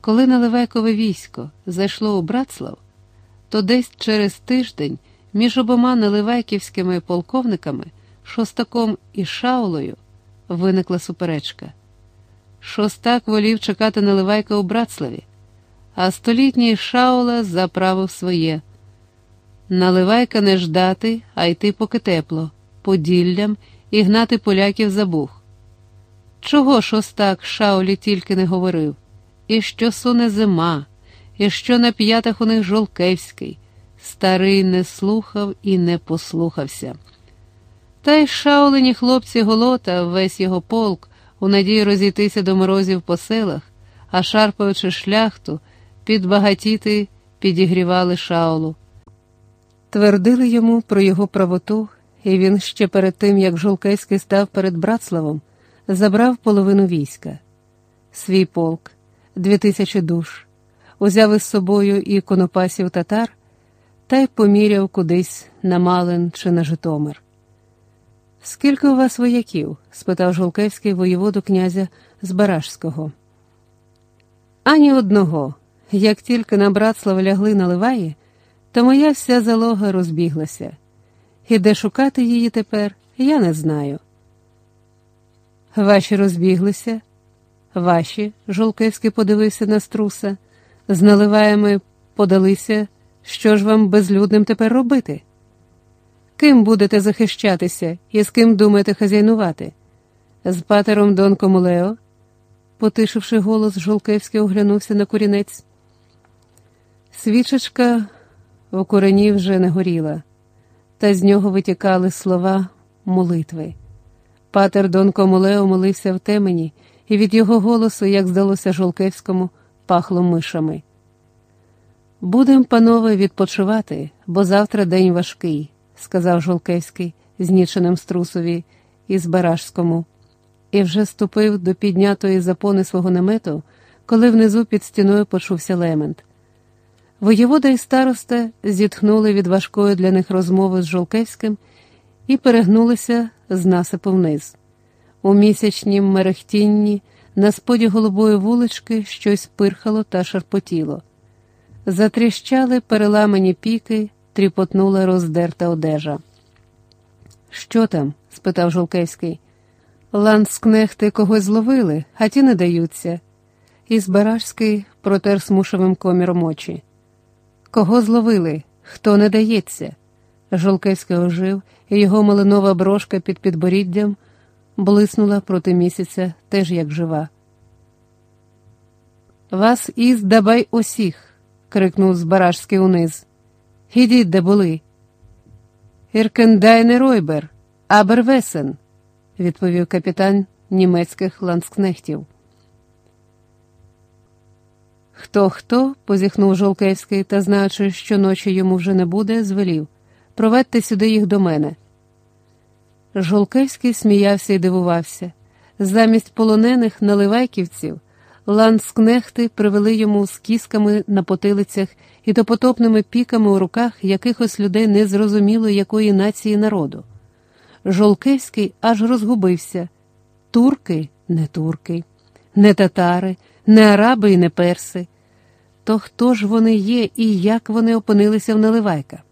Коли Наливайкове військо зайшло у Братслав, то десь через тиждень між обома наливайківськими полковниками, Шостаком і Шаулою, виникла суперечка. Шостак волів чекати Наливайка у Братславі, а столітній Шаула заправив своє. Наливайка не ждати, а йти поки тепло, поділлям і гнати поляків за бух. Чого Шостак Шаулі тільки не говорив? І що суне зима, і що на п'ятах у них Жолкевський. Старий не слухав і не послухався. Та й шаулені хлопці голота, весь його полк, у надії розійтися до морозів по селах, а шарпаючи шляхту, підбагатіти підігрівали шаулу. Твердили йому про його правоту, і він ще перед тим, як Жолкевський став перед Братславом, забрав половину війська, свій полк, дві тисячі душ, узяв із собою і конопасів татар та й поміряв кудись на Малин чи на Житомир. Скільки у вас вояків? спитав Жолкевський воєводу князя з Барашського. Ані одного. Як тільки на Братслав лягли наливаї, то моя вся залога розбіглася. І де шукати її тепер, я не знаю. Ваші розбіглися, ваші, Жолкевський подивився на струса, з наливаями подалися. Що ж вам безлюдним тепер робити? Ким будете захищатися і з ким думаєте хазяйнувати? З патером Дон Комулео? Потишивши голос, Жолкевський оглянувся на курінець. Свічечка в корені вже не горіла, та з нього витікали слова молитви. Патер Дон Комулео молився в темені, і від його голосу, як здалося Жолкевському, пахло мишами. Будем, панове, відпочивати, бо завтра день важкий, сказав Жолкевський, зніченим струсові із Барашському, і вже ступив до піднятої запони свого намету, коли внизу під стіною почувся лемент. Воєвода і староста зітхнули від важкої для них розмови з Жолкевським і перегнулися з насипу вниз. У місячнім мерехтінні на споді голубої вулички щось пирхало та шарпотіло. Затріщали переламані піки, тріпотнула роздерта одежа. Що там? спитав Жолкевський. Ланскнехти когось зловили, а ті не даються. І Збаражський протер смушевим коміром очі. Кого зловили? Хто не дається? Жолкевський ожив, і його малинова брошка під підборіддям блиснула проти місяця, теж як жива. Вас із дабай усіх крикнув Збаражський униз. Ідіть, де були. Іркендайне Ройбер, Абервесен, відповів капітан німецьких ланскнехтів. Хто хто? позіхнув Жолкевський та, знаючи, що ночі йому вже не буде, звелів проведьте сюди їх до мене. Жолкевський сміявся і дивувався. Замість полонених наливайківців ланскнехти привели йому з кісками на потилицях і допотопними піками у руках якихось людей незрозуміло якої нації народу. Жолкевський аж розгубився турки не турки, не татари, не араби і не перси. То хто ж вони є і як вони опинилися в наливайка?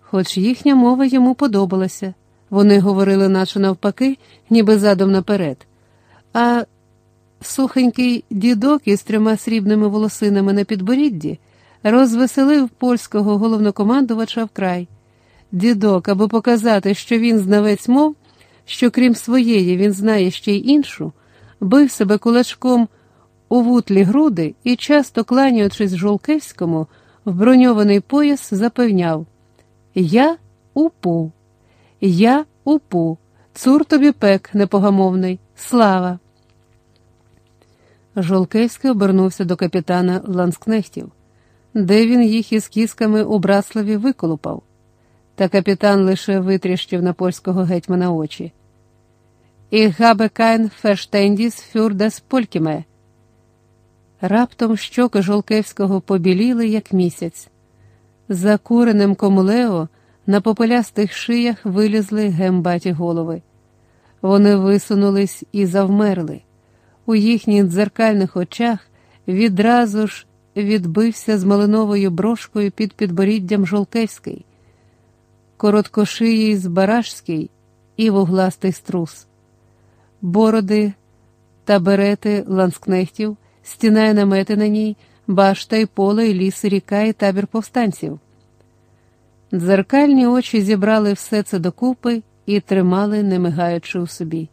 Хоч їхня мова йому подобалася, вони говорили, наче навпаки, ніби задом наперед. А Сухенький дідок із трьома срібними волосинами на підборідді розвеселив польського головнокомандувача вкрай. Дідок, аби показати, що він знавець мов, що крім своєї він знає ще й іншу, бив себе кулачком у вутлі груди і, часто кланяючись Жолкевському, в броньований пояс запевняв: Я упу, я упу, цур тобі пек непогамовний, слава. Жолкевський обернувся до капітана Ланскнехтів, де він їх із кісками у Браславі виколупав. Та капітан лише витріщив на польського гетьмана очі. І габе кайн ферштендіс фюрдас полькіме. Раптом щоки Жолкевського побіліли, як місяць. За куреним комулео на попелястих шиях вилізли гембаті голови. Вони висунулись і завмерли. У їхніх дзеркальних очах відразу ж відбився з малиновою брошкою під підборіддям Жолкевський, короткошиїй Збаражський і вугластий струс, бороди та берети ланскнехтів, стіна й намети на ній, башта й поле, і ліс, і ріка, і табір повстанців. Дзеркальні очі зібрали все це докупи і тримали, не мигаючи у собі.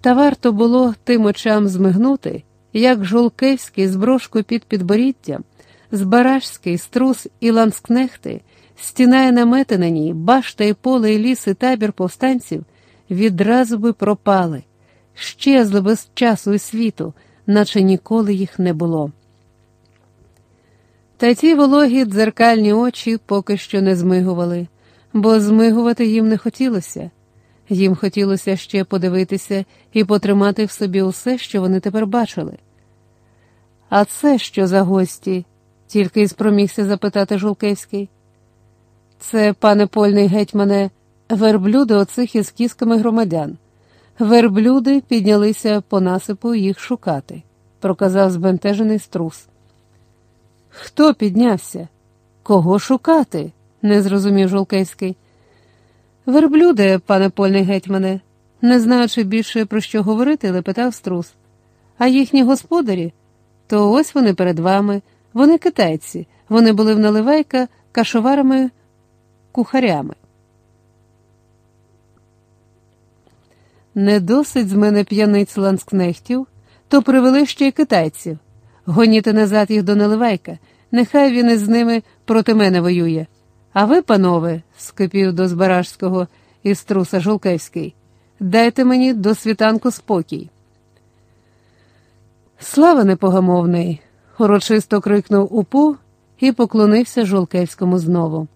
Та варто було тим очам змигнути, як Жолкевський з брошкою під підборіддям, Збаражський, струс і ланскнехти, стіна і намети на ній, башта і поле, і ліс, і табір повстанців відразу би пропали, щезли без часу і світу, наче ніколи їх не було. Та ті вологі дзеркальні очі поки що не змигували, бо змигувати їм не хотілося. Їм хотілося ще подивитися і потримати в собі усе, що вони тепер бачили. А це що за гості? тільки й спромігся запитати Жулкевський. Це, пане польний гетьмане, верблюди оцих із кісками громадян. Верблюди піднялися по насипу їх шукати, проказав збентежений струс. Хто піднявся? Кого шукати? не зрозумів Жолкевський. Верблюди, пане польний гетьмане, не знаючи більше про що говорити, лепетав струс. А їхні господарі, то ось вони перед вами, вони китайці, вони були в наливайка кашоварами кухарями. Не досить з мене п'яниць ланскнехтів, то привели ще й китайців. Гоніти назад їх до наливайка, нехай він із ними проти мене воює. А ви, панове, скипів до Збаражського і струса Жулкевський, дайте мені до світанку спокій. Слава непогамовний, урочисто крикнув упу і поклонився Жулкевському знову.